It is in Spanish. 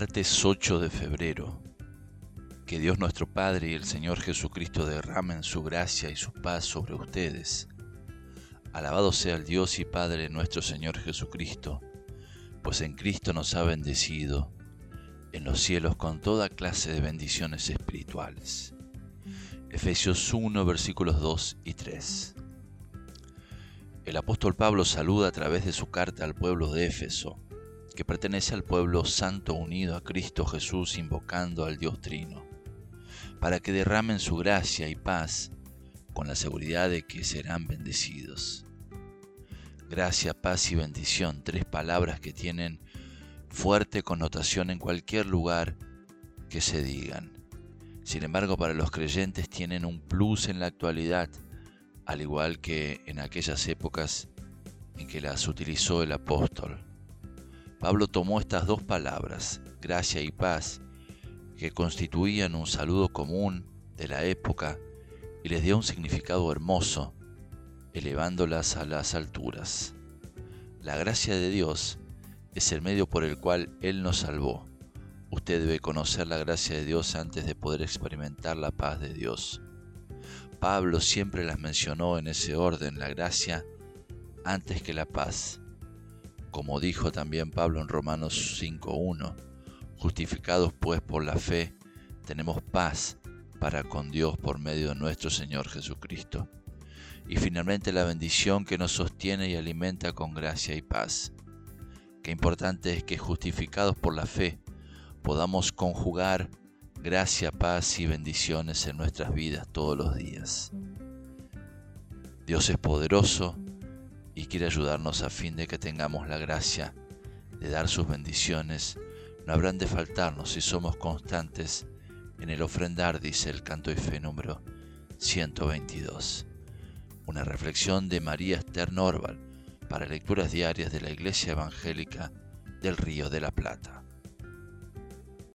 Martes 8 de febrero. Que Dios nuestro Padre y el Señor Jesucristo derramen su gracia y su paz sobre ustedes. Alabado sea el Dios y Padre nuestro Señor Jesucristo, pues en Cristo nos ha bendecido en los cielos con toda clase de bendiciones espirituales. Efesios 1 versículos 2 y 3. El apóstol Pablo saluda a través de su carta al pueblo de Éfeso que pertenece al pueblo santo unido a Cristo Jesús invocando al Dios Trino, para que derramen su gracia y paz con la seguridad de que serán bendecidos. Gracia, paz y bendición, tres palabras que tienen fuerte connotación en cualquier lugar que se digan. Sin embargo, para los creyentes tienen un plus en la actualidad, al igual que en aquellas épocas en que las utilizó el apóstol. Pablo tomó estas dos palabras, gracia y paz, que constituían un saludo común de la época, y les dio un significado hermoso, elevándolas a las alturas. La gracia de Dios es el medio por el cual Él nos salvó. Usted debe conocer la gracia de Dios antes de poder experimentar la paz de Dios. Pablo siempre las mencionó en ese orden, la gracia antes que la paz. Como dijo también Pablo en Romanos 5.1, justificados pues por la fe, tenemos paz para con Dios por medio de nuestro Señor Jesucristo. Y finalmente la bendición que nos sostiene y alimenta con gracia y paz. Qué importante es que justificados por la fe podamos conjugar gracia, paz y bendiciones en nuestras vidas todos los días. Dios es poderoso y quiere ayudarnos a fin de que tengamos la gracia de dar sus bendiciones. No habrán de faltarnos si somos constantes en el ofrendar, dice el canto y fe número 122. Una reflexión de María Esther Norval para lecturas diarias de la Iglesia Evangélica del Río de la Plata.